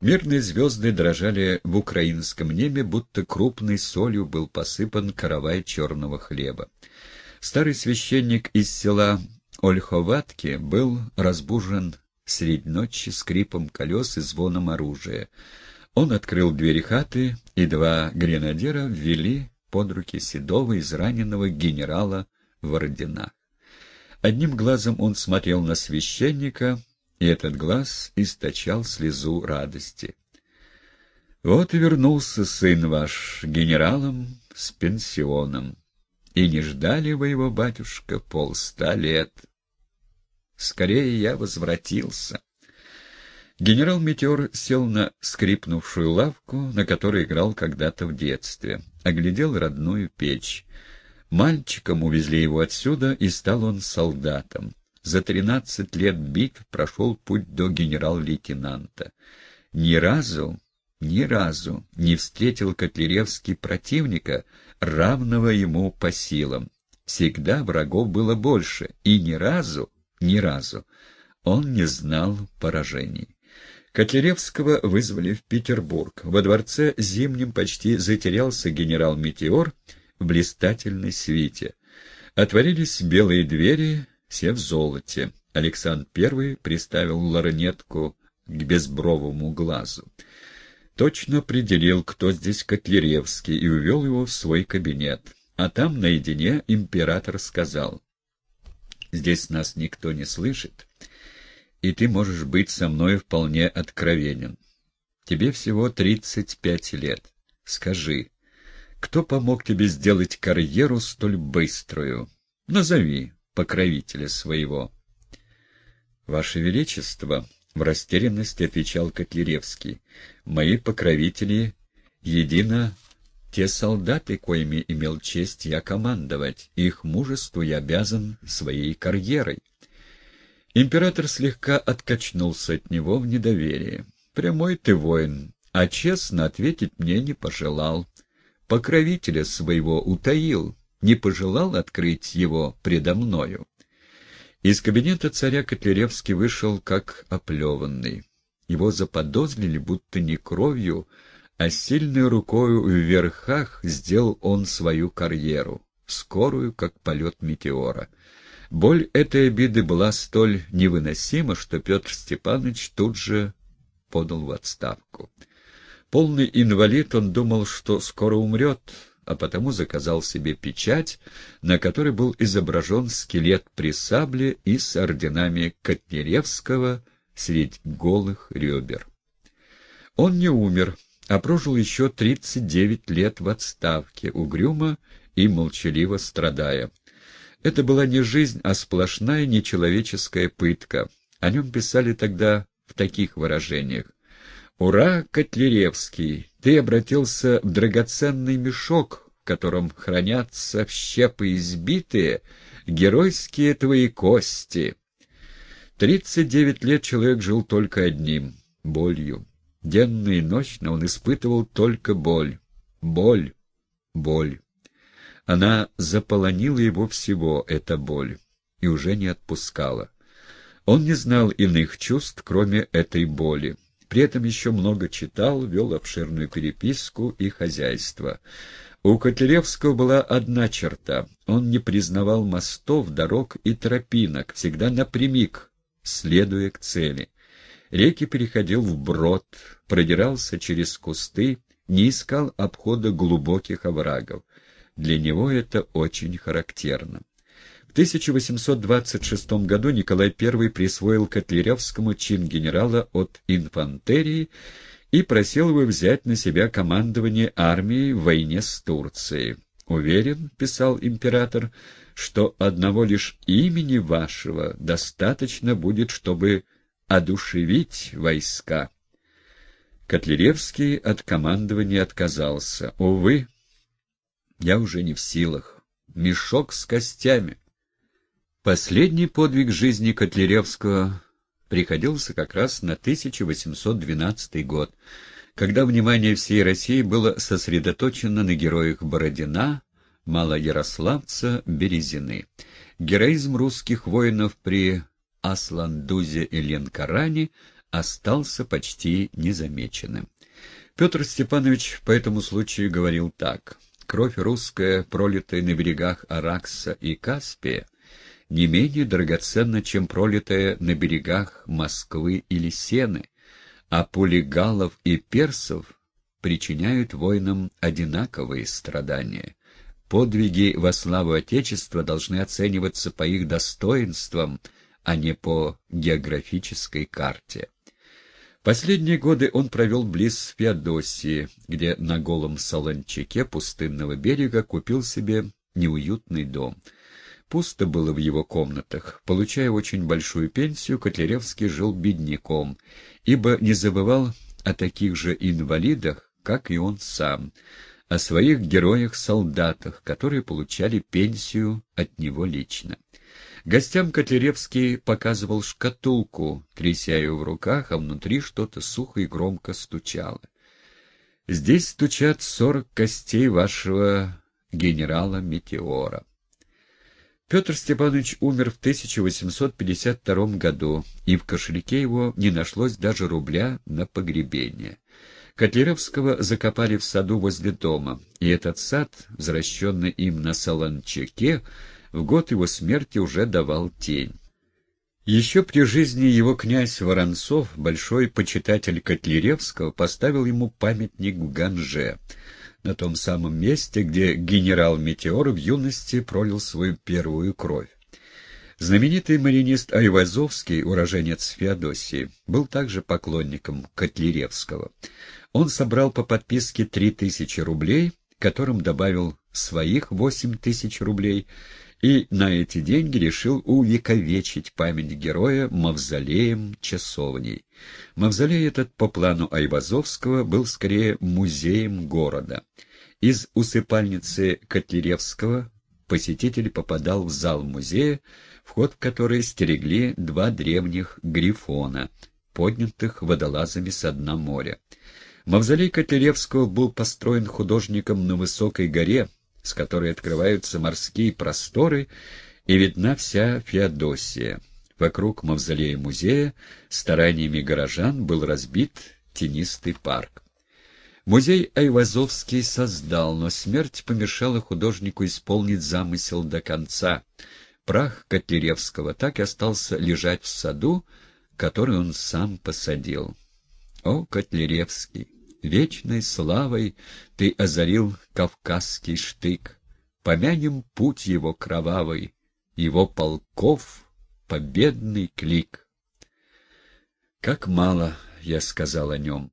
Мирные звезды дрожали в украинском небе, будто крупной солью был посыпан каравай черного хлеба. Старый священник из села Ольховатки был разбужен средь ночи скрипом колес и звоном оружия. Он открыл двери хаты, и два гренадера ввели под руки седого израненного генерала в орденах. Одним глазом он смотрел на священника, и этот глаз источал слезу радости. Вот и вернулся сын ваш генералом с пенсионом, и не ждали вы его, батюшка, полста лет. Скорее я возвратился. Генерал Метеор сел на скрипнувшую лавку, на которой играл когда-то в детстве, оглядел родную печь. Мальчиком увезли его отсюда, и стал он солдатом. За тринадцать лет битв прошел путь до генерал-лейтенанта. Ни разу, ни разу не встретил Котляревский противника, равного ему по силам. Всегда врагов было больше, и ни разу, ни разу он не знал поражений. Котляревского вызвали в Петербург. Во дворце зимним почти затерялся генерал Метеор в блистательной свите. Отворились белые двери, все в золоте. Александр I приставил ларнетку к безбровому глазу. Точно определил, кто здесь Котляревский, и увел его в свой кабинет. А там наедине император сказал, «Здесь нас никто не слышит, и ты можешь быть со мной вполне откровенен. Тебе всего тридцать пять лет. Скажи, кто помог тебе сделать карьеру столь быструю? Назови покровителя своего. — Ваше Величество, — в растерянности отвечал Котляревский, — мои покровители едино те солдаты, коими имел честь я командовать, их мужеству я обязан своей карьерой. Император слегка откачнулся от него в недоверии. «Прямой ты воин, а честно ответить мне не пожелал. Покровителя своего утаил, не пожелал открыть его предо мною. Из кабинета царя Котляревский вышел как оплеванный. Его заподозрили, будто не кровью, а сильной рукою в верхах сделал он свою карьеру, скорую, как полет метеора. Боль этой обиды была столь невыносима, что Петр Степанович тут же подал в отставку. Полный инвалид, он думал, что скоро умрет, а потому заказал себе печать, на которой был изображен скелет при сабле и с орденами Котнеревского средь голых ребер. Он не умер, а прожил еще 39 лет в отставке, угрюмо и молчаливо страдая. Это была не жизнь, а сплошная нечеловеческая пытка. О нем писали тогда в таких выражениях. «Ура, Котляревский! Ты обратился в драгоценный мешок, в котором хранятся щепы избитые, геройские твои кости». Тридцать девять лет человек жил только одним — болью. Денно и ночно он испытывал только боль. Боль, боль. Она заполонила его всего, эта боль, и уже не отпускала. Он не знал иных чувств, кроме этой боли. При этом еще много читал, вел обширную переписку и хозяйство. У Котляревского была одна черта — он не признавал мостов, дорог и тропинок, всегда напрямик, следуя к цели. Реки переходил вброд, продирался через кусты, не искал обхода глубоких оврагов. Для него это очень характерно. В 1826 году Николай I присвоил Котляревскому чин генерала от инфантерии и просил его взять на себя командование армией в войне с Турцией. «Уверен», — писал император, — «что одного лишь имени вашего достаточно будет, чтобы одушевить войска». Котляревский от командования отказался. «Увы, я уже не в силах. Мешок с костями». Последний подвиг жизни Котляревского приходился как раз на 1812 год, когда внимание всей России было сосредоточено на героях Бородина, Малоярославца, Березины. Героизм русских воинов при Асландузе и Ленкаране остался почти незамеченным. Петр Степанович по этому случаю говорил так. «Кровь русская, пролитая на берегах Аракса и Каспия, не менее драгоценна, чем пролитая на берегах Москвы или Сены, а пули галлов и персов причиняют воинам одинаковые страдания. Подвиги во славу Отечества должны оцениваться по их достоинствам, а не по географической карте. Последние годы он провел близ Феодосии, где на голом солончаке пустынного берега купил себе неуютный дом. Пусто было в его комнатах. Получая очень большую пенсию, Котляревский жил бедняком, ибо не забывал о таких же инвалидах, как и он сам, о своих героях-солдатах, которые получали пенсию от него лично. Гостям Котляревский показывал шкатулку, тряся ее в руках, а внутри что-то сухо и громко стучало. «Здесь стучат сорок костей вашего генерала Метеора». Петр Степанович умер в 1852 году, и в кошельке его не нашлось даже рубля на погребение. Котлеровского закопали в саду возле дома, и этот сад, возвращенный им на Солончаке, в год его смерти уже давал тень. Еще при жизни его князь Воронцов, большой почитатель Котляревского, поставил ему памятник в Ганже, на том самом месте, где генерал Метеор в юности пролил свою первую кровь. Знаменитый маринист Айвазовский, уроженец Феодосии, был также поклонником Котляревского. Он собрал по подписке три тысячи рублей, которым добавил своих восемь тысяч рублей, и на эти деньги решил увековечить память героя мавзолеем часовней. Мавзолей этот, по плану Айвазовского, был скорее музеем города. Из усыпальницы Котляревского посетитель попадал в зал музея, вход в который стерегли два древних грифона, поднятых водолазами со дна моря. Мавзолей Котляревского был построен художником на высокой горе, с которой открываются морские просторы и видна вся Феодосия. Вокруг мавзолея музея стараниями горожан был разбит тенистый парк. Музей Айвазовский создал, но смерть помешала художнику исполнить замысел до конца. Прах Котляревского так и остался лежать в саду, который он сам посадил. О, Котляревский! Вечной славой ты озарил кавказский штык. Помянем путь его кровавый, его полков победный клик. Как мало я сказал о нем.